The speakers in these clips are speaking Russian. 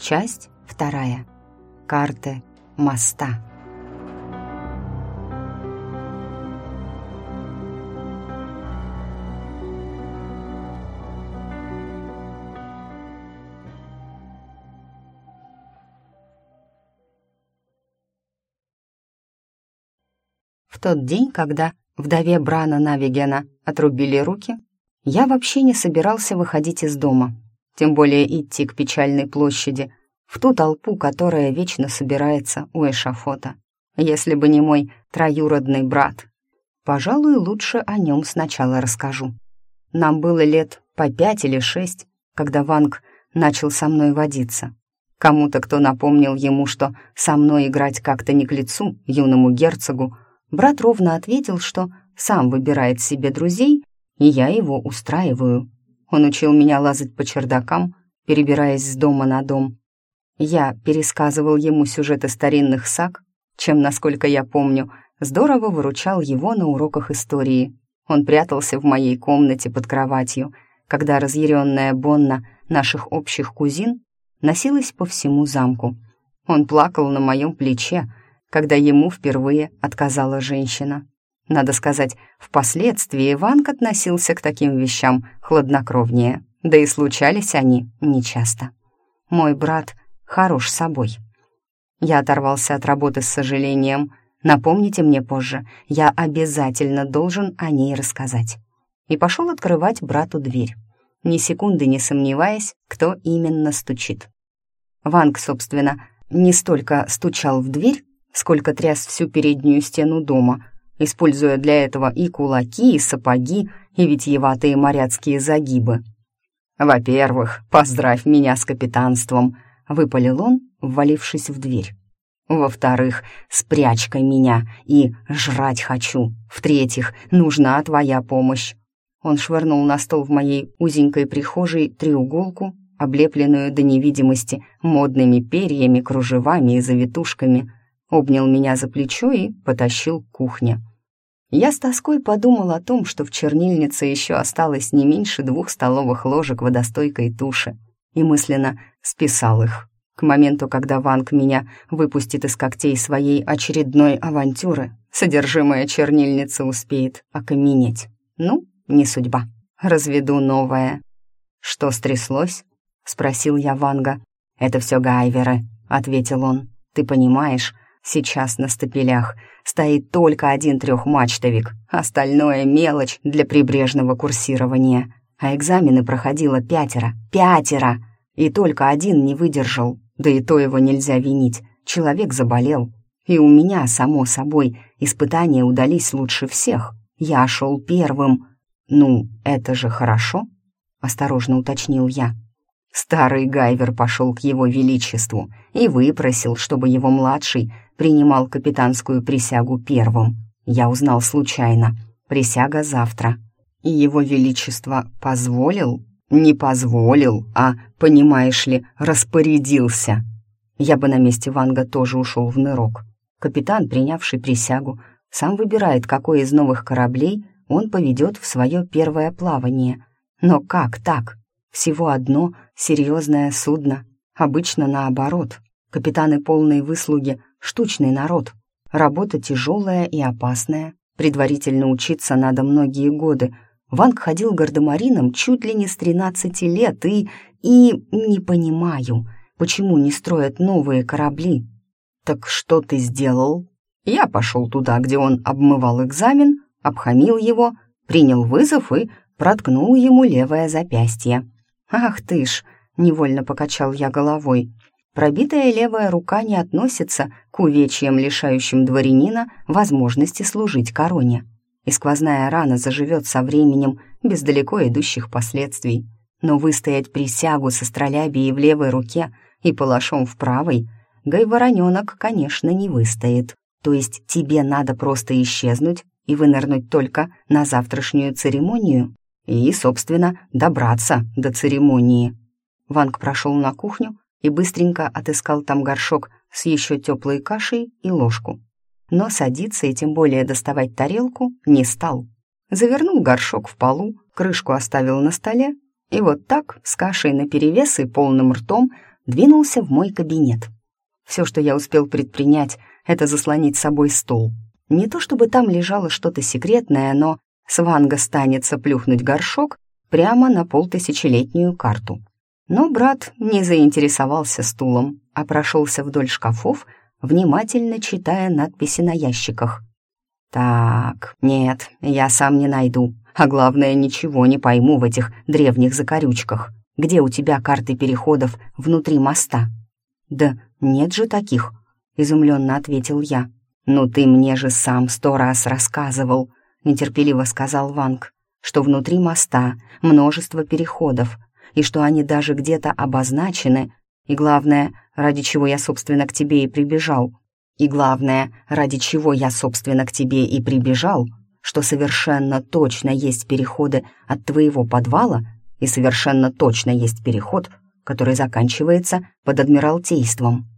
Часть вторая. Карты моста. В тот день, когда вдове Брана Навигена отрубили руки, я вообще не собирался выходить из дома, тем более идти к печальной площади, в ту толпу, которая вечно собирается у эшафота. Если бы не мой троюродный брат. Пожалуй, лучше о нем сначала расскажу. Нам было лет по пять или шесть, когда Ванг начал со мной водиться. Кому-то, кто напомнил ему, что со мной играть как-то не к лицу, юному герцогу, брат ровно ответил, что сам выбирает себе друзей, и я его устраиваю. Он учил меня лазать по чердакам, перебираясь с дома на дом, я пересказывал ему сюжеты старинных саг, чем, насколько я помню, здорово выручал его на уроках истории. Он прятался в моей комнате под кроватью, когда разъяренная Бонна наших общих кузин носилась по всему замку. Он плакал на моем плече, когда ему впервые отказала женщина. Надо сказать, впоследствии Иванк относился к таким вещам хладнокровнее, да и случались они нечасто. Мой брат хорош собой. Я оторвался от работы с сожалением. Напомните мне позже, я обязательно должен о ней рассказать. И пошел открывать брату дверь, ни секунды не сомневаясь, кто именно стучит. Ванг, собственно, не столько стучал в дверь, сколько тряс всю переднюю стену дома, используя для этого и кулаки, и сапоги, и витиеватые моряцкие загибы. «Во-первых, поздравь меня с капитанством», выпалил он, ввалившись в дверь. Во-вторых, спрячь-ка меня и жрать хочу. В-третьих, нужна твоя помощь. Он швырнул на стол в моей узенькой прихожей треуголку, облепленную до невидимости модными перьями, кружевами и завитушками, обнял меня за плечо и потащил к кухне. Я с тоской подумал о том, что в чернильнице еще осталось не меньше двух столовых ложек водостойкой туши, и мысленно списал их. К моменту, когда Ванг меня выпустит из когтей своей очередной авантюры, содержимое чернильницы успеет окаменеть. Ну, не судьба. Разведу новое. «Что стряслось?» — спросил я Ванга. «Это все гайверы», — ответил он. «Ты понимаешь, сейчас на стапелях стоит только один трехмачтовик, остальное — мелочь для прибрежного курсирования. А экзамены проходило пятеро. Пятеро! И только один не выдержал, да и то его нельзя винить. Человек заболел. И у меня, само собой, испытания удались лучше всех. Я шел первым. «Ну, это же хорошо», — осторожно уточнил я. Старый Гайвер пошел к его величеству и выпросил, чтобы его младший принимал капитанскую присягу первым. Я узнал случайно. Присяга завтра. И его величество позволил? Не позволил, а, понимаешь ли, распорядился. Я бы на месте Ванга тоже ушел в нырок. Капитан, принявший присягу, сам выбирает, какой из новых кораблей он поведет в свое первое плавание. Но как так? Всего одно серьезное судно. Обычно наоборот. Капитаны полной выслуги — штучный народ. Работа тяжелая и опасная. Предварительно учиться надо многие годы — Ванг ходил гардемарином чуть ли не с 13 лет и... и не понимаю, почему не строят новые корабли. «Так что ты сделал?» Я пошел туда, где он обмывал экзамен, обхамил его, принял вызов и проткнул ему левое запястье. «Ах ты ж!» — невольно покачал я головой. Пробитая левая рука не относится к увечьям, лишающим дворянина возможности служить короне и сквозная рана заживет со временем без далеко идущих последствий. Но выстоять присягу со стролябией в левой руке и палашом в правой Гайвороненок, конечно, не выстоит. То есть тебе надо просто исчезнуть и вынырнуть только на завтрашнюю церемонию и, собственно, добраться до церемонии. Ванг прошел на кухню и быстренько отыскал там горшок с еще теплой кашей и ложку но садиться и тем более доставать тарелку не стал. Завернул горшок в полу, крышку оставил на столе, и вот так, с кашей наперевес и полным ртом, двинулся в мой кабинет. Все, что я успел предпринять, это заслонить собой стол. Не то чтобы там лежало что-то секретное, но Сванга станется плюхнуть горшок прямо на полтысячелетнюю карту. Но брат не заинтересовался стулом, а прошелся вдоль шкафов, внимательно читая надписи на ящиках. «Так, нет, я сам не найду, а главное, ничего не пойму в этих древних закорючках. Где у тебя карты переходов внутри моста?» «Да нет же таких», — изумленно ответил я. «Ну ты мне же сам сто раз рассказывал», — нетерпеливо сказал Ванг, «что внутри моста множество переходов, и что они даже где-то обозначены, и главное, ради чего я, собственно, к тебе и прибежал. И главное, ради чего я, собственно, к тебе и прибежал, что совершенно точно есть переходы от твоего подвала и совершенно точно есть переход, который заканчивается под Адмиралтейством.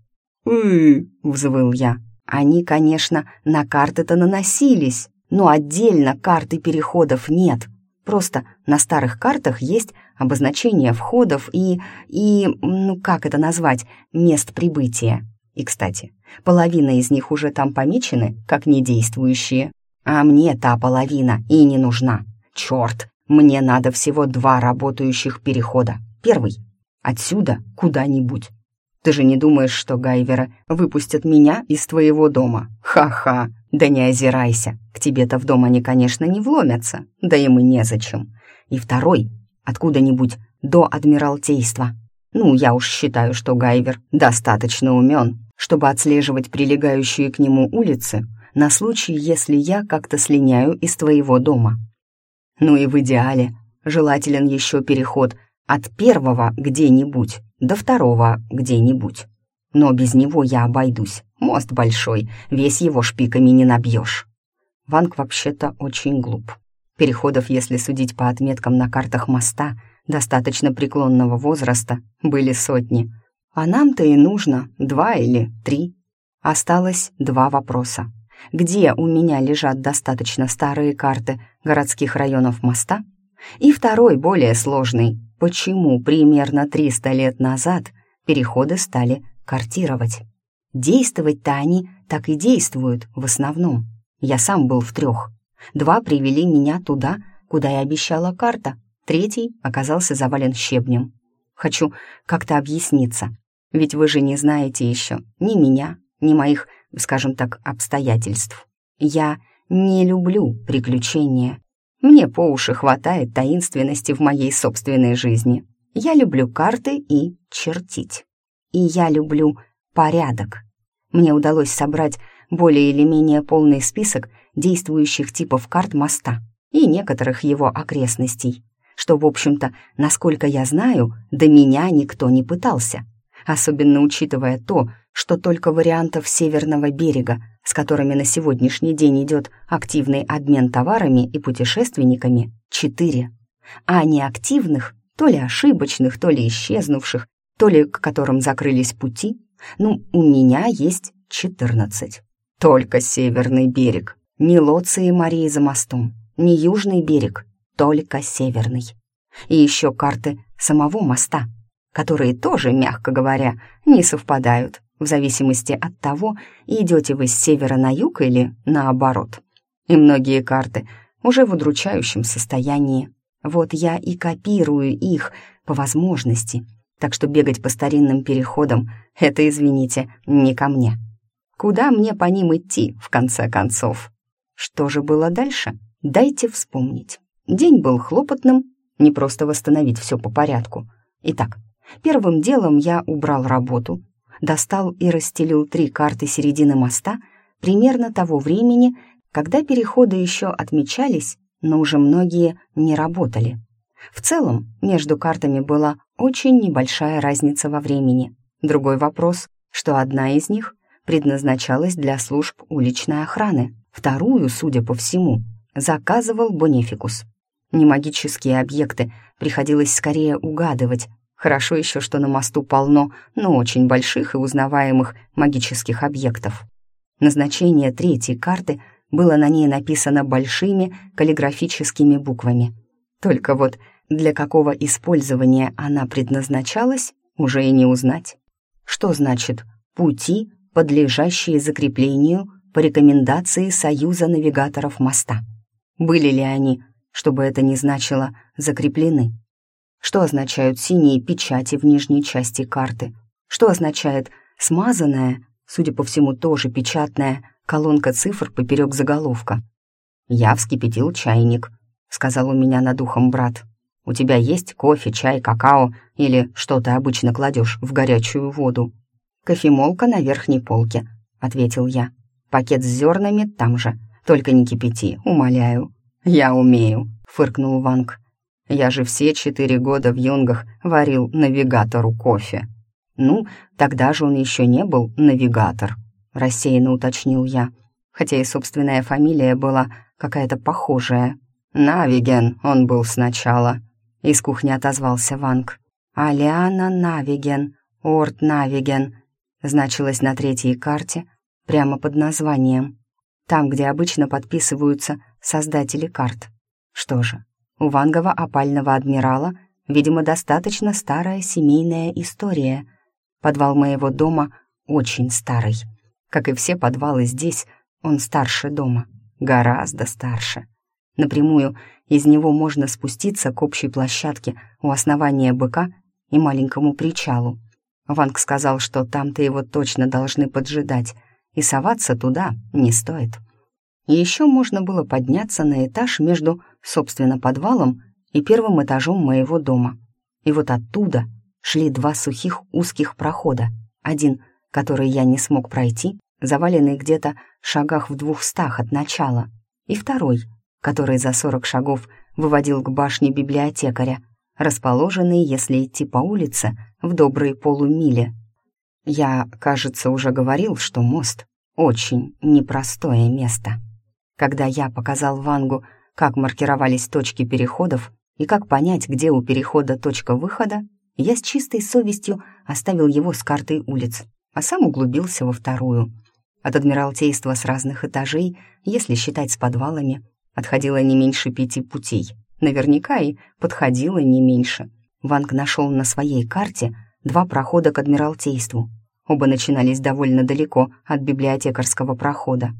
«Ы-ы-ы!» взвыл я. «Они, конечно, на карты-то наносились, но отдельно карты переходов нет. Просто на старых картах есть обозначение входов и... и... ну как это назвать? Мест прибытия. И, кстати, половина из них уже там помечены, как недействующие. А мне та половина и не нужна. Черт, мне надо всего два работающих перехода. Первый — отсюда куда-нибудь. Ты же не думаешь, что Гайвера выпустят меня из твоего дома? Ха-ха! Да не озирайся. К тебе-то в дом они, конечно, не вломятся. Да им и незачем. И второй — откуда-нибудь до Адмиралтейства. Ну, я уж считаю, что Гайвер достаточно умен, чтобы отслеживать прилегающие к нему улицы на случай, если я как-то слиняю из твоего дома. Ну и в идеале желателен еще переход от первого где-нибудь до второго где-нибудь. Но без него я обойдусь. Мост большой, весь его шпиками не набьешь. Ванг вообще-то очень глуп. Переходов, если судить по отметкам на картах моста, достаточно преклонного возраста, были сотни. А нам-то и нужно два или три. Осталось два вопроса. Где у меня лежат достаточно старые карты городских районов моста? И второй, более сложный, почему примерно 300 лет назад переходы стали картировать. Действовать-то они так и действуют в основном. Я сам был в трех. Два привели меня туда, куда и обещала карта. Третий оказался завален щебнем. Хочу как-то объясниться. Ведь вы же не знаете еще ни меня, ни моих, скажем так, обстоятельств. Я не люблю приключения. Мне по уши хватает таинственности в моей собственной жизни. Я люблю карты и чертить. И я люблю порядок. Мне удалось собрать более или менее полный список действующих типов карт моста и некоторых его окрестностей, что, в общем-то, насколько я знаю, до меня никто не пытался, особенно учитывая то, что только вариантов северного берега с которыми на сегодняшний день идет активный обмен товарами и путешественниками, четыре, а неактивных, то ли ошибочных, то ли исчезнувших, то ли к которым закрылись пути, ну, у меня есть четырнадцать. Только северный берег, ни Лоции Марии за мостом, ни южный берег, только северный. И еще карты самого моста, которые тоже, мягко говоря, не совпадают в зависимости от того, идете вы с севера на юг или наоборот. И многие карты уже в удручающем состоянии. Вот я и копирую их по возможности, так что бегать по старинным переходам — это, извините, не ко мне. Куда мне по ним идти, в конце концов? Что же было дальше? Дайте вспомнить. День был хлопотным, не просто восстановить все по порядку. Итак, первым делом я убрал работу, достал и расстелил три карты середины моста примерно того времени, когда переходы еще отмечались, но уже многие не работали. В целом, между картами была очень небольшая разница во времени. Другой вопрос, что одна из них предназначалась для служб уличной охраны, вторую, судя по всему, заказывал Бонефикус. Немагические объекты приходилось скорее угадывать, Хорошо еще, что на мосту полно, но очень больших и узнаваемых магических объектов. Назначение третьей карты было на ней написано большими каллиграфическими буквами. Только вот для какого использования она предназначалась, уже и не узнать. Что значит «пути, подлежащие закреплению по рекомендации Союза навигаторов моста»? Были ли они, чтобы это не значило «закреплены»? Что означают синие печати в нижней части карты? Что означает «смазанная», судя по всему, тоже печатная, колонка цифр поперек заголовка? «Я вскипятил чайник», — сказал у меня над ухом брат. «У тебя есть кофе, чай, какао или что ты обычно кладешь в горячую воду?» «Кофемолка на верхней полке», — ответил я. «Пакет с зернами там же, только не кипяти, умоляю». «Я умею», — фыркнул Ванг. «Я же все четыре года в юнгах варил навигатору кофе». «Ну, тогда же он еще не был навигатор», — рассеянно уточнил я, хотя и собственная фамилия была какая-то похожая. «Навиген он был сначала», — из кухни отозвался Ванг. «Алиана Навиген, Орт Навиген», значилось на третьей карте, прямо под названием. Там, где обычно подписываются создатели карт. Что же, у Вангова опального адмирала, видимо, достаточно старая семейная история. Подвал моего дома очень старый. Как и все подвалы здесь, он старше дома гораздо старше. Напрямую из него можно спуститься к общей площадке у основания быка и маленькому причалу. Ванг сказал, что там-то его точно должны поджидать, и соваться туда не стоит. Еще можно было подняться на этаж между, собственно, подвалом и первым этажом моего дома. И вот оттуда шли два сухих узких прохода. Один, который я не смог пройти, заваленный где-то шагах в двухстах от начала, и второй, который за сорок шагов выводил к башне библиотекаря, расположенный, если идти по улице, в добрые полумиле. Я, кажется, уже говорил, что мост — очень непростое место. Когда я показал Вангу, как маркировались точки переходов и как понять, где у перехода точка выхода, я с чистой совестью оставил его с картой улиц, а сам углубился во вторую — от Адмиралтейства с разных этажей, если считать с подвалами, отходило не меньше пяти путей. Наверняка и подходило не меньше. Ванг нашел на своей карте два прохода к Адмиралтейству. Оба начинались довольно далеко от библиотекарского прохода.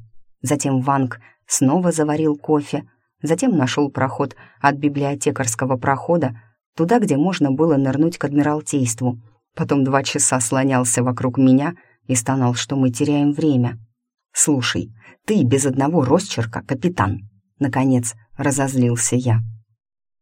Затем Ванг снова заварил кофе, затем нашел проход от библиотекарского прохода туда, где можно было нырнуть к Адмиралтейству. Потом два часа слонялся вокруг меня — и стонал, что мы теряем время. «Слушай, ты без одного росчерка капитан!» Наконец разозлился я.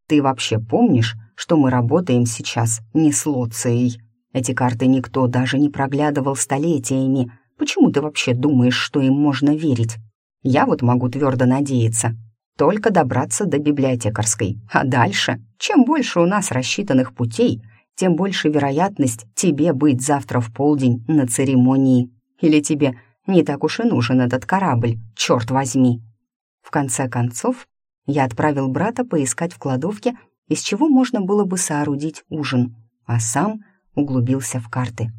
«Ты вообще помнишь, что мы работаем сейчас не с Лоцией? Эти карты никто даже не проглядывал столетиями. Почему ты вообще думаешь, что им можно верить? Я вот могу твердо надеяться. Только добраться до библиотекарской. А дальше, чем больше у нас рассчитанных путей, тем больше вероятность тебе быть завтра в полдень на церемонии. Или тебе не так уж и нужен этот корабль, черт возьми. В конце концов, я отправил брата поискать в кладовке, из чего можно было бы соорудить ужин, а сам углубился в карты.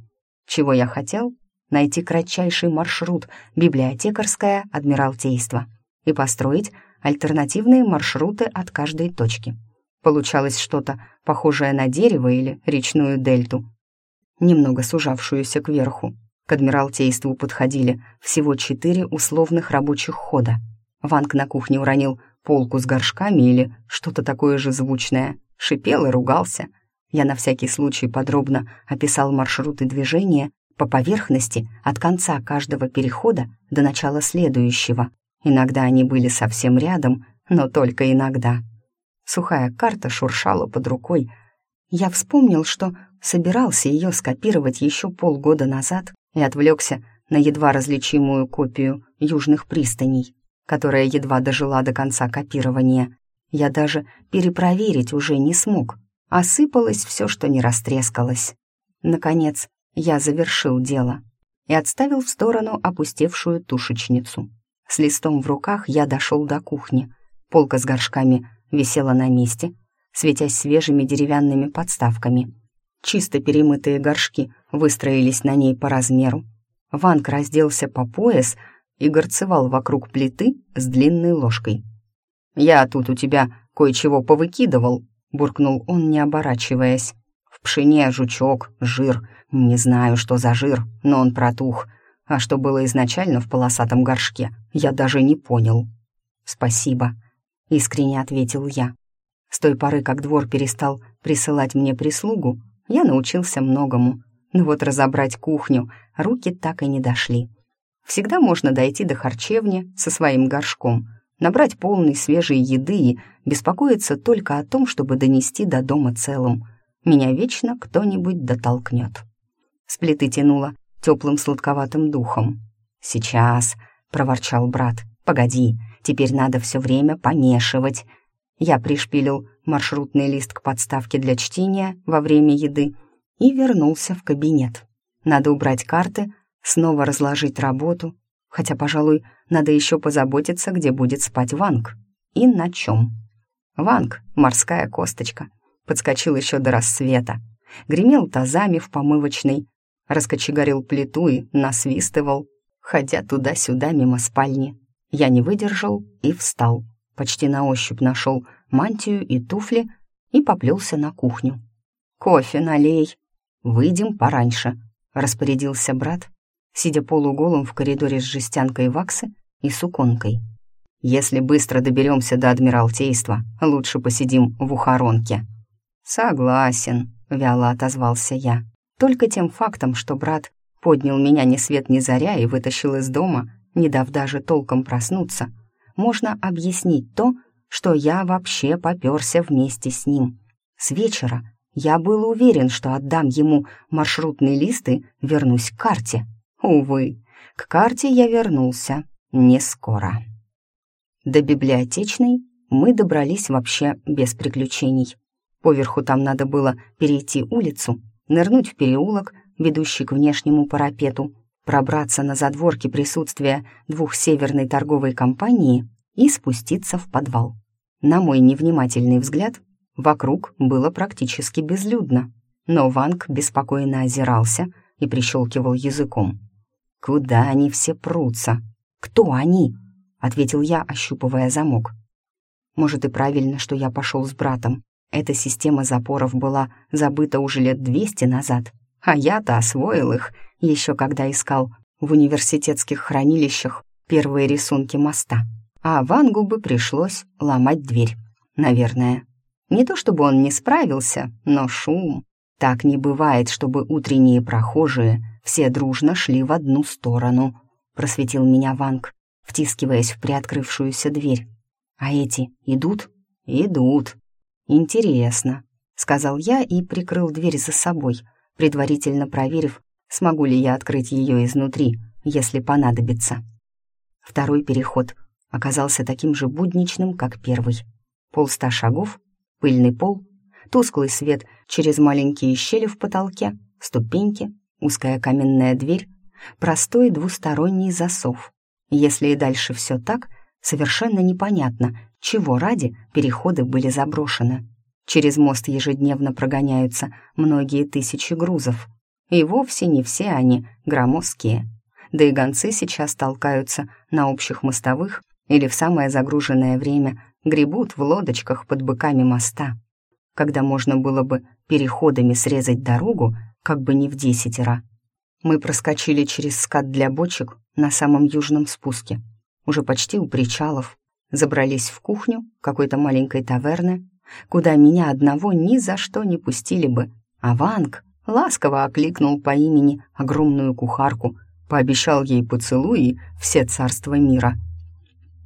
Чего я хотел? Найти кратчайший маршрут библиотекарское адмиралтейство и построить альтернативные маршруты от каждой точки — Получалось что-то похожее на дерево или речную дельту, немного сужавшуюся кверху. К Адмиралтейству подходили всего четыре условных рабочих хода. Ванг на кухне уронил полку с горшками или что-то такое же звучное, шипел и ругался. Я на всякий случай подробно описал маршруты движения по поверхности от конца каждого перехода до начала следующего. Иногда они были совсем рядом, но только иногда. Сухая карта шуршала под рукой. Я вспомнил, что собирался ее скопировать еще полгода назад и отвлекся на едва различимую копию южных пристаней, которая едва дожила до конца копирования. Я даже перепроверить уже не смог. Осыпалось все, что не растрескалось. Наконец, я завершил дело и отставил в сторону опустевшую тушечницу. С листом в руках я дошел до кухни. Полка с горшками висела на месте, светясь свежими деревянными подставками. Чисто перемытые горшки выстроились на ней по размеру. Ванк разделся по пояс и горцевал вокруг плиты с длинной ложкой. «Я тут у тебя кое-чего повыкидывал», — буркнул он, не оборачиваясь. «В пшене жучок, жир. Не знаю, что за жир, но он протух. А что было изначально в полосатом горшке, я даже не понял. «Спасибо», — искренне ответил я. С той поры, как двор перестал присылать мне прислугу, я научился многому. Но вот разобрать кухню руки так и не дошли. Всегда можно дойти до харчевни со своим горшком, набрать полный свежей еды и беспокоиться только о том, чтобы донести до дома целым. Меня вечно кто-нибудь дотолкнет. С плиты тянуло теплым сладковатым духом. «Сейчас», — проворчал брат, — «погоди, теперь надо все время помешивать». Я пришпилил маршрутный лист к подставке для чтения во время еды и вернулся в кабинет. Надо убрать карты, снова разложить работу, хотя, пожалуй, надо еще позаботиться, где будет спать Ванг и на чем. Ванг, морская косточка, подскочил еще до рассвета, гремел тазами в помывочной, раскочегарил плиту и насвистывал, ходя туда-сюда мимо спальни. Я не выдержал и встал, почти на ощупь нашел мантию и туфли и поплелся на кухню. «Кофе налей!» «Выйдем пораньше», — распорядился брат, сидя полуголым в коридоре с жестянкой ваксы и суконкой. «Если быстро доберемся до Адмиралтейства, лучше посидим в ухоронке». «Согласен», — вяло отозвался я. Только тем фактом, что брат поднял меня ни свет ни заря и вытащил из дома, не дав даже толком проснуться, можно объяснить то, что я вообще попёрся вместе с ним. С вечера я был уверен, что отдам ему маршрутный лист и вернусь к карте. Увы, к карте я вернулся не скоро. До библиотечной мы добрались вообще без приключений. Поверху там надо было перейти улицу, нырнуть в переулок, ведущий к внешнему парапету, пробраться на задворки присутствия двух северной торговой компании и спуститься в подвал. На мой невнимательный взгляд, вокруг было практически безлюдно, но Ванг беспокойно озирался и прищелкивал языком. «Куда они все прутся? Кто они?» — ответил я, ощупывая замок. «Может, и правильно, что я пошел с братом. Эта система запоров была забыта уже лет двести назад, а я-то освоил их, еще когда искал в университетских хранилищах первые рисунки моста. А Вангу бы пришлось ломать дверь, наверное. Не то чтобы он не справился, но шум. Так не бывает, чтобы утренние прохожие все дружно шли в одну сторону, просветил меня Ванг, втискиваясь в приоткрывшуюся дверь. А эти идут? Идут. Интересно, сказал я и прикрыл дверь за собой, предварительно проверив, смогу ли я открыть ее изнутри, если понадобится. Второй переход оказался таким же будничным, как первый. Полста шагов, пыльный пол, тусклый свет через маленькие щели в потолке, ступеньки, узкая каменная дверь, простой двусторонний засов. Если и дальше все так, совершенно непонятно, чего ради переходы были заброшены. Через мост ежедневно прогоняются многие тысячи грузов. И вовсе не все они громоздкие. Да и гонцы сейчас толкаются на общих мостовых или в самое загруженное время гребут в лодочках под быками моста. Когда можно было бы переходами срезать дорогу, как бы не в десятеро. Мы проскочили через скат для бочек на самом южном спуске, уже почти у причалов, забрались в кухню какой-то маленькой таверны, куда меня одного ни за что не пустили бы, а Ванг ласково окликнул по имени огромную кухарку, пообещал ей поцелуй и все царства мира.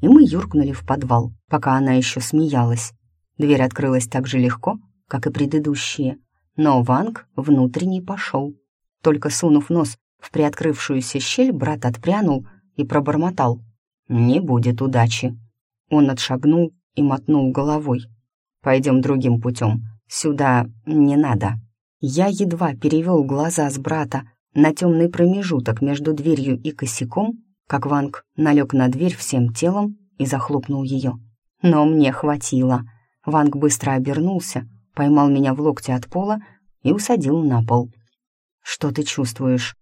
И мы юркнули в подвал, пока она еще смеялась. Дверь открылась так же легко, как и предыдущие, но Ванг внутренний пошел. Только сунув нос в приоткрывшуюся щель, брат отпрянул и пробормотал. «Не будет удачи». Он отшагнул и мотнул головой. «Пойдем другим путем. Сюда не надо». Я едва перевел глаза с брата на темный промежуток между дверью и косяком, как Ванг налег на дверь всем телом и захлопнул ее. Но мне хватило. Ванг быстро обернулся, поймал меня в локте от пола и усадил на пол. «Что ты чувствуешь?»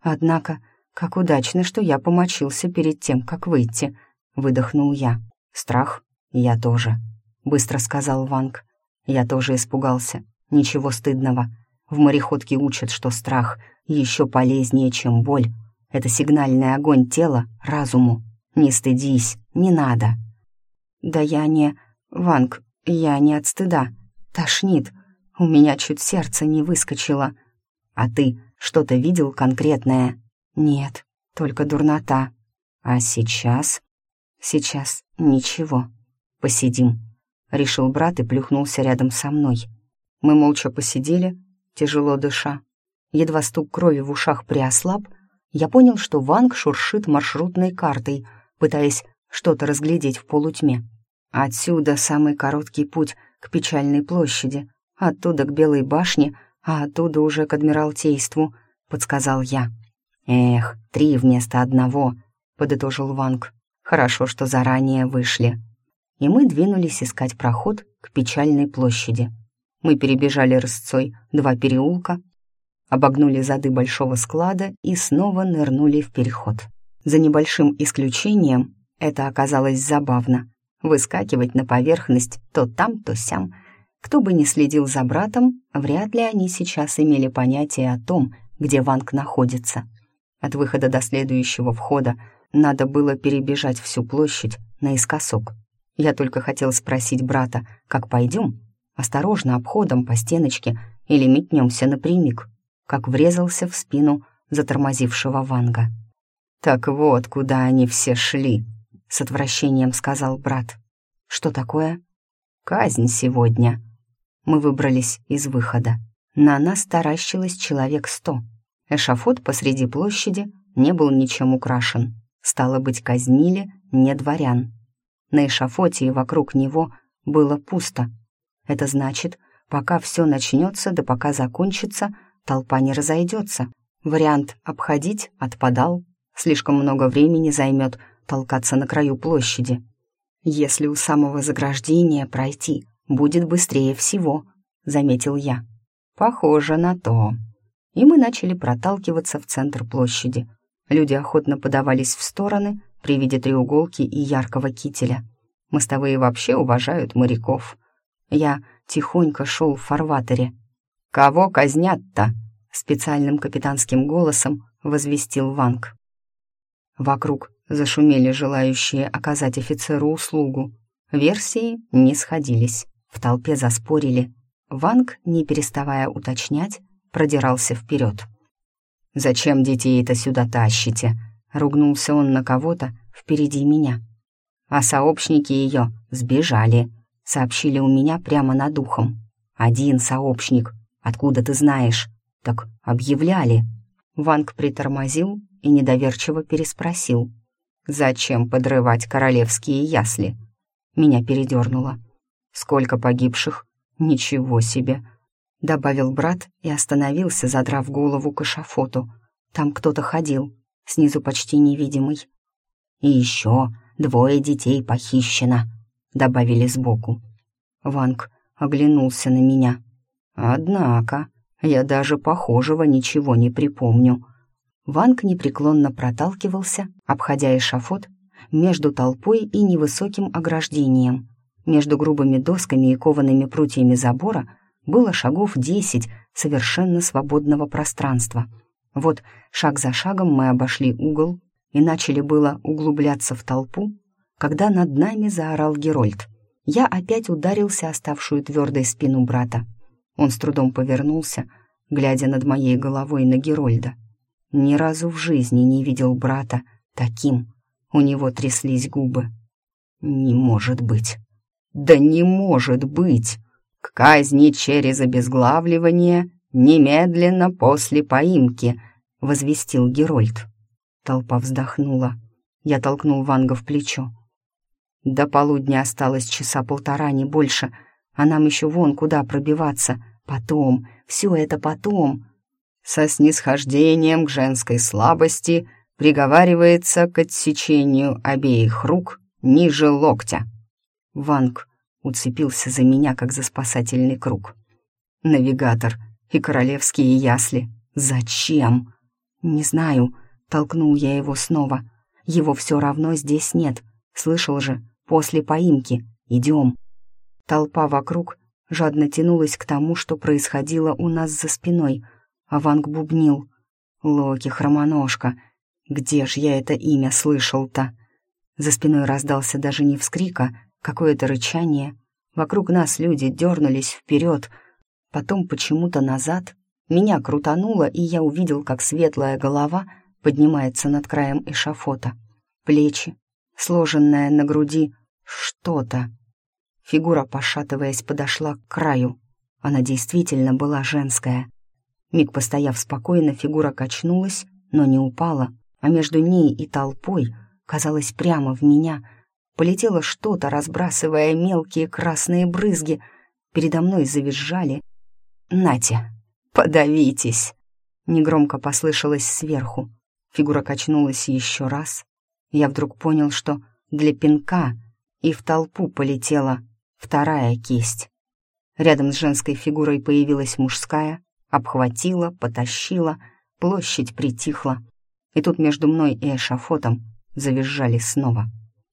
«Однако, как удачно, что я помочился перед тем, как выйти», — выдохнул я. «Страх? Я тоже», — быстро сказал Ванг. Я тоже испугался. Ничего стыдного. В мореходке учат, что страх еще полезнее, чем боль. Это сигнальный огонь тела разуму. Не стыдись, не надо. Да я не... Ванг, я не от стыда. Тошнит. У меня чуть сердце не выскочило. А ты что-то видел конкретное? Нет, только дурнота. А сейчас? Сейчас ничего. Посидим. Решил брат и плюхнулся рядом со мной. Мы молча посидели, тяжело дыша. Едва стук крови в ушах приослаб, я понял, что Ванг шуршит маршрутной картой, пытаясь что-то разглядеть в полутьме. Отсюда самый короткий путь к печальной площади, оттуда к Белой башне, а оттуда уже к Адмиралтейству, подсказал я. «Эх, три вместо одного», — подытожил Ванг. «Хорошо, что заранее вышли». И мы двинулись искать проход к печальной площади. Мы перебежали рысцой два переулка, обогнули зады большого склада и снова нырнули в переход. За небольшим исключением это оказалось забавно. Выскакивать на поверхность то там, то сям. Кто бы ни следил за братом, вряд ли они сейчас имели понятие о том, где Ванг находится. От выхода до следующего входа надо было перебежать всю площадь наискосок. Я только хотел спросить брата, как пойдем? Осторожно, обходом по стеночке или метнемся напрямик? Как врезался в спину затормозившего Ванга. «Так вот, куда они все шли», — с отвращением сказал брат. «Что такое?» «Казнь сегодня». Мы выбрались из выхода. На нас таращилось человек сто. Эшафот посреди площади не был ничем украшен. Стало быть, казнили не дворян. На эшафоте и вокруг него было пусто. Это значит, пока все начнется, да пока закончится, толпа не разойдется. Вариант «обходить» отпадал. Слишком много времени займет толкаться на краю площади. Если у самого заграждения пройти будет быстрее всего, заметил я. Похоже на то. И мы начали проталкиваться в центр площади. Люди охотно подавались в стороны при виде треуголки и яркого кителя. Мостовые вообще уважают моряков. Я тихонько шел в фарватере. «Кого казнят-то?» — специальным капитанским голосом возвестил Ванг. Вокруг зашумели желающие оказать офицеру услугу. Версии не сходились. В толпе заспорили. Ванг, не переставая уточнять, продирался вперед. «Зачем детей-то сюда тащите?» — ругнулся он на кого-то впереди меня. «А сообщники ее сбежали», — сообщили у меня прямо над ухом. «Один сообщник. Откуда ты знаешь?» «Так объявляли». Ванг притормозил и недоверчиво переспросил. «Зачем подрывать королевские ясли?» Меня передернуло. «Сколько погибших?» «Ничего себе!» Добавил брат и остановился, задрав голову к эшафоту. Там кто-то ходил, снизу почти невидимый. «И еще двое детей похищено», — добавили сбоку. Ванг оглянулся на меня. «Однако, я даже похожего ничего не припомню», Ванг непреклонно проталкивался, обходя эшафот, между толпой и невысоким ограждением. Между грубыми досками и коваными прутьями забора было шагов десять совершенно свободного пространства. Вот шаг за шагом мы обошли угол и начали было углубляться в толпу, когда над нами заорал Герольд. Я опять ударился о ставшую твердой спину брата. Он с трудом повернулся, глядя над моей головой на Герольда. Ни разу в жизни не видел брата таким. У него тряслись губы. «Не может быть! Да не может быть! К казни через обезглавливание немедленно после поимки!» — возвестил Герольд. Толпа вздохнула. Я толкнул Ванга в плечо. До полудня осталось часа полтора, не больше, а нам еще вон куда пробиваться. Потом, все это потом со снисхождением к женской слабости приговаривается к отсечению обеих рук ниже локтя. Ванг уцепился за меня, как за спасательный круг. Навигатор и королевские ясли. Зачем? Не знаю, толкнул я его снова. Его все равно здесь нет. Слышал же, после поимки. Идем. Толпа вокруг жадно тянулась к тому, что происходило у нас за спиной, а Ванг бубнил. «Локи, хромоножка, где ж я это имя слышал-то?» За спиной раздался даже не вскрик, а какое-то рычание. Вокруг нас люди дернулись вперед, потом почему-то назад. Меня крутануло, и я увидел, как светлая голова поднимается над краем эшафота. Плечи, сложенное на груди что-то. Фигура, пошатываясь, подошла к краю. Она действительно была женская. Миг постояв спокойно, фигура качнулась, но не упала, а между ней и толпой, казалось, прямо в меня, полетело что-то, разбрасывая мелкие красные брызги. Передо мной завизжали. «Натя, подавитесь!» Негромко послышалось сверху. Фигура качнулась еще раз. Я вдруг понял, что для пинка и в толпу полетела вторая кисть. Рядом с женской фигурой появилась мужская, обхватила, потащила, площадь притихла. И тут между мной и эшафотом завизжали снова.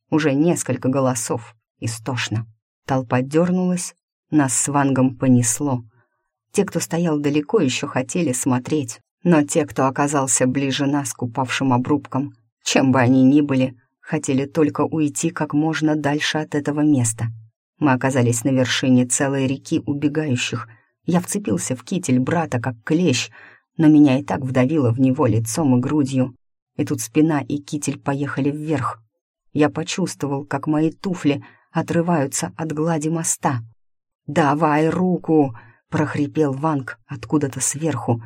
Уже несколько голосов, истошно. Толпа дернулась, нас с Вангом понесло. Те, кто стоял далеко, еще хотели смотреть, но те, кто оказался ближе нас к упавшим обрубкам, чем бы они ни были, хотели только уйти как можно дальше от этого места. Мы оказались на вершине целой реки убегающих. Я вцепился в китель брата, как клещ, но меня и так вдавило в него лицом и грудью. И тут спина и китель поехали вверх. Я почувствовал, как мои туфли отрываются от глади моста. «Давай руку!» — прохрипел Ванг откуда-то сверху.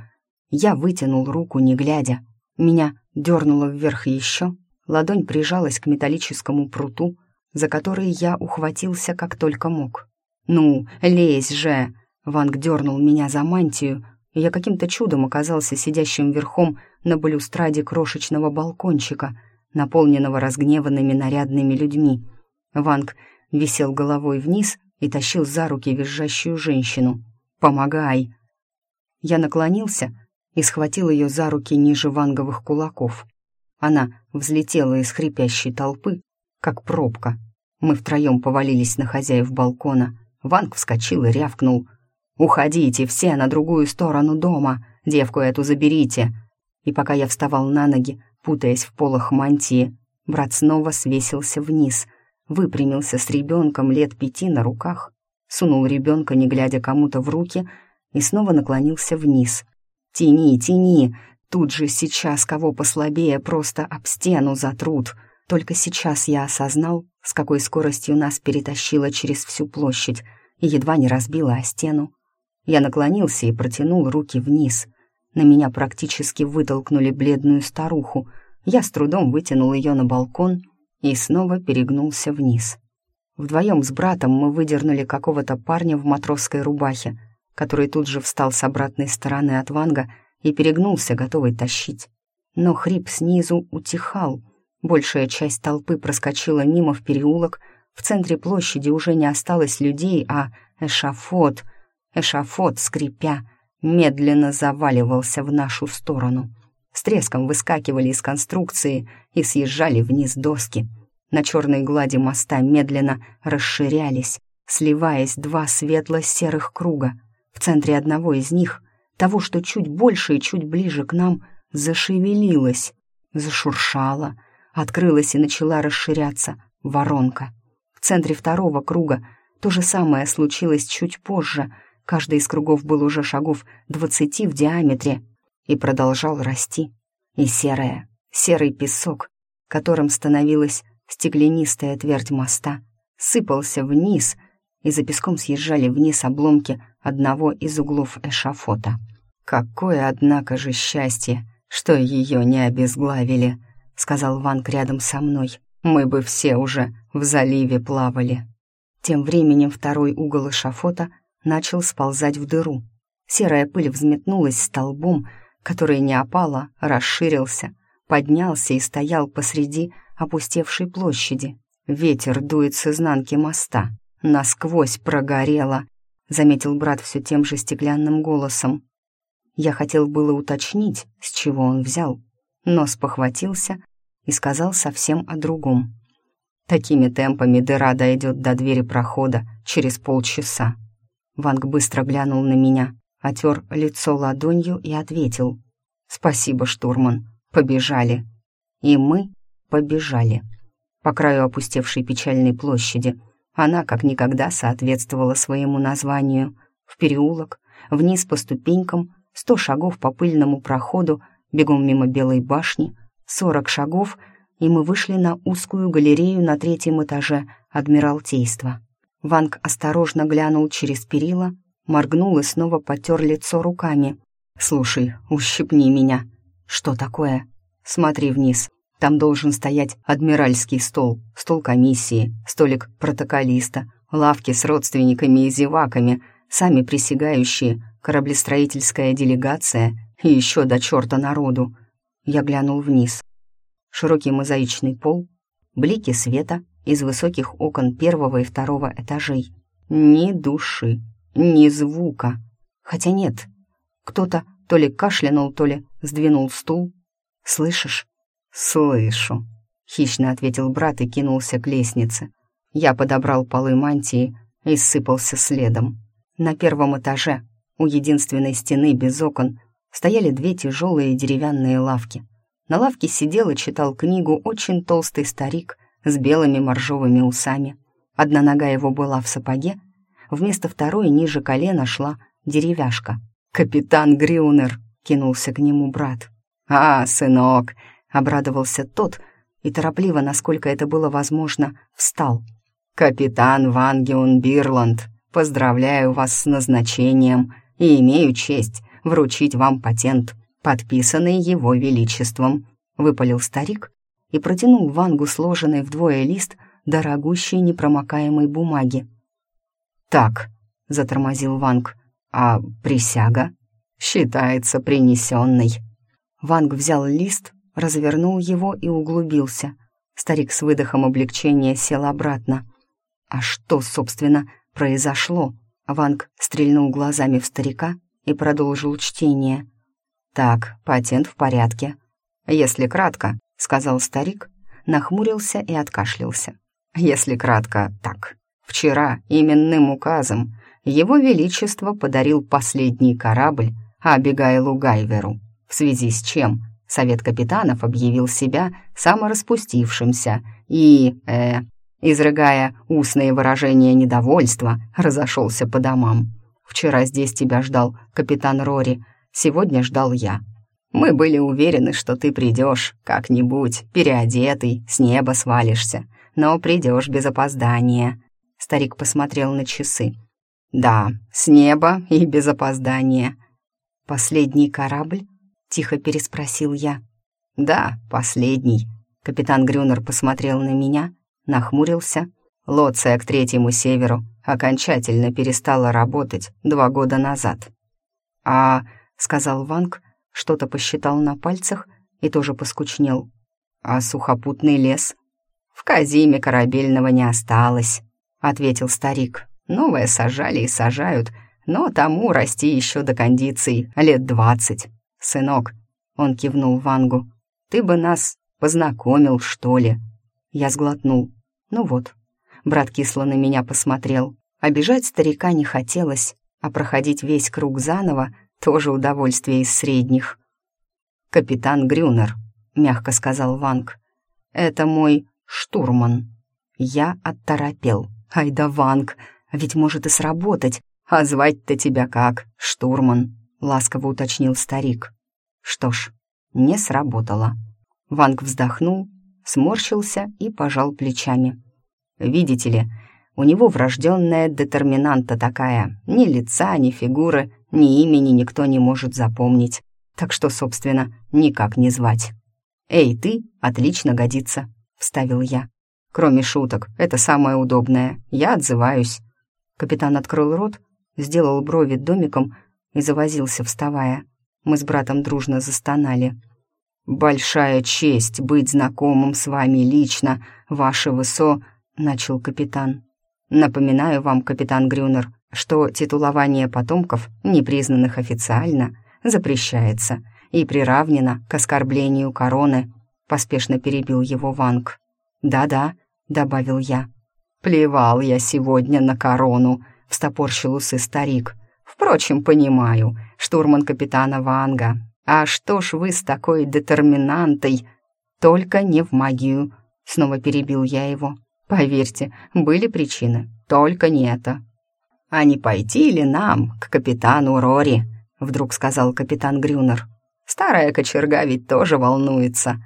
Я вытянул руку, не глядя. Меня дернуло вверх еще, ладонь прижалась к металлическому пруту, за который я ухватился как только мог. «Ну, лезь же!» Ванг дернул меня за мантию, я каким-то чудом оказался сидящим верхом на балюстраде крошечного балкончика, наполненного разгневанными нарядными людьми. Ванг висел головой вниз и тащил за руки визжащую женщину. «Помогай!» Я наклонился и схватил ее за руки ниже ванговых кулаков. Она взлетела из хрипящей толпы, как пробка. Мы втроем повалились на хозяев балкона. Ванг вскочил и рявкнул. «Уходите все на другую сторону дома! Девку эту заберите!» И пока я вставал на ноги, путаясь в полах мантии, брат снова свесился вниз, выпрямился с ребенком лет пяти на руках, сунул ребенка, не глядя кому-то в руки, и снова наклонился вниз. «Тяни, тяни! Тут же сейчас кого послабее просто об стену затрут!» Только сейчас я осознал, с какой скоростью нас перетащило через всю площадь и едва не разбило о стену. Я наклонился и протянул руки вниз. На меня практически вытолкнули бледную старуху. Я с трудом вытянул ее на балкон и снова перегнулся вниз. Вдвоем с братом мы выдернули какого-то парня в матросской рубахе, который тут же встал с обратной стороны от Ванга и перегнулся, готовый тащить. Но хрип снизу утихал. Большая часть толпы проскочила мимо в переулок. В центре площади уже не осталось людей, а эшафот, эшафот, скрипя, медленно заваливался в нашу сторону. С треском выскакивали из конструкции и съезжали вниз доски. На черной глади моста медленно расширялись, сливаясь два светло-серых круга. В центре одного из них, того, что чуть больше и чуть ближе к нам, зашевелилось, зашуршало, открылась и начала расширяться воронка. В центре второго круга то же самое случилось чуть позже. Каждый из кругов был уже шагов двадцати в диаметре и продолжал расти. И серое, серый песок, которым становилась стеклянистая твердь моста, сыпался вниз, и за песком съезжали вниз обломки одного из углов эшафота. «Какое, однако же, счастье, что ее не обезглавили!» — сказал Ванг рядом со мной. «Мы бы все уже в заливе плавали». Тем временем второй угол эшафота начал сползать в дыру. Серая пыль взметнулась столбом, который не опала, расширился, поднялся и стоял посреди опустевшей площади. Ветер дует с изнанки моста. Насквозь прогорело, заметил брат все тем же стеклянным голосом. Я хотел было уточнить, с чего он взял, но спохватился и сказал совсем о другом. Такими темпами дыра дойдет до двери прохода через полчаса. Ванг быстро глянул на меня, отер лицо ладонью и ответил. «Спасибо, штурман. Побежали». И мы побежали. По краю опустевшей печальной площади. Она как никогда соответствовала своему названию. В переулок, вниз по ступенькам, сто шагов по пыльному проходу, бегом мимо Белой башни, сорок шагов, и мы вышли на узкую галерею на третьем этаже Адмиралтейства. Ванг осторожно глянул через перила, моргнул и снова потер лицо руками. «Слушай, ущипни меня». «Что такое?» «Смотри вниз. Там должен стоять адмиральский стол, стол комиссии, столик протоколиста, лавки с родственниками и зеваками, сами присягающие, кораблестроительская делегация и еще до черта народу. Я глянул вниз. Широкий мозаичный пол, блики света из высоких окон первого и второго этажей. Ни души, ни звука. Хотя нет, кто-то то ли кашлянул, то ли сдвинул стул. «Слышишь?» «Слышу», — хищно ответил брат и кинулся к лестнице. Я подобрал полы мантии и сыпался следом. На первом этаже, у единственной стены без окон, стояли две тяжелые деревянные лавки. На лавке сидел и читал книгу очень толстый старик с белыми моржовыми усами. Одна нога его была в сапоге, вместо второй ниже колена шла деревяшка. «Капитан Грюнер!» — кинулся к нему брат. «А, сынок!» — обрадовался тот и торопливо, насколько это было возможно, встал. «Капитан Вангион Бирланд, поздравляю вас с назначением и имею честь вручить вам патент, подписанный его величеством», — выпалил старик и протянул Вангу сложенный вдвое лист дорогущей непромокаемой бумаги. «Так», — затормозил Ванг, — «а присяга?» «Считается принесенной». Ванг взял лист, развернул его и углубился. Старик с выдохом облегчения сел обратно. «А что, собственно, произошло?» Ванг стрельнул глазами в старика и продолжил чтение. «Так, патент в порядке. Если кратко, — сказал старик, нахмурился и откашлялся. Если кратко, так. Вчера именным указом его Величество подарил последний корабль Абигайлу Гайверу, в связи с чем Совет капитанов объявил себя самораспустившимся и, э, изрыгая устные выражения недовольства, разошелся по домам. Вчера здесь тебя ждал капитан Рори, сегодня ждал я. Мы были уверены, что ты придешь как-нибудь, переодетый, с неба свалишься, но придешь без опоздания». Старик посмотрел на часы. «Да, с неба и без опоздания». «Последний корабль?» — тихо переспросил я. «Да, последний». Капитан Грюнер посмотрел на меня, нахмурился. Лоция к третьему северу окончательно перестала работать два года назад. «А...» — сказал Ванг, что-то посчитал на пальцах и тоже поскучнел. «А сухопутный лес?» «В Казиме корабельного не осталось», — ответил старик. «Новое сажали и сажают, но тому расти еще до кондиций лет двадцать. Сынок», — он кивнул Вангу, — «ты бы нас познакомил, что ли?» Я сглотнул. «Ну вот, Брат кисло на меня посмотрел. Обижать старика не хотелось, а проходить весь круг заново тоже удовольствие из средних. «Капитан Грюнер», — мягко сказал Ванг. «Это мой штурман». Я оттарапел. «Ай да, Ванг, ведь может и сработать. А звать-то тебя как? Штурман», — ласково уточнил старик. Что ж, не сработало. Ванг вздохнул, сморщился и пожал плечами. Видите ли, у него врожденная детерминанта такая. Ни лица, ни фигуры, ни имени никто не может запомнить. Так что, собственно, никак не звать. «Эй, ты, отлично годится», — вставил я. «Кроме шуток, это самое удобное. Я отзываюсь». Капитан открыл рот, сделал брови домиком и завозился, вставая. Мы с братом дружно застонали. «Большая честь быть знакомым с вами лично, ваше высо...» начал капитан. «Напоминаю вам, капитан Грюнер, что титулование потомков, не признанных официально, запрещается и приравнено к оскорблению короны», поспешно перебил его Ванг. «Да-да», — добавил я. «Плевал я сегодня на корону», — встопорщил усы старик. «Впрочем, понимаю, штурман капитана Ванга. А что ж вы с такой детерминантой? Только не в магию», — снова перебил я его. «Поверьте, были причины, только не это». «А не пойти ли нам к капитану Рори?» — вдруг сказал капитан Грюнер. «Старая кочерга ведь тоже волнуется.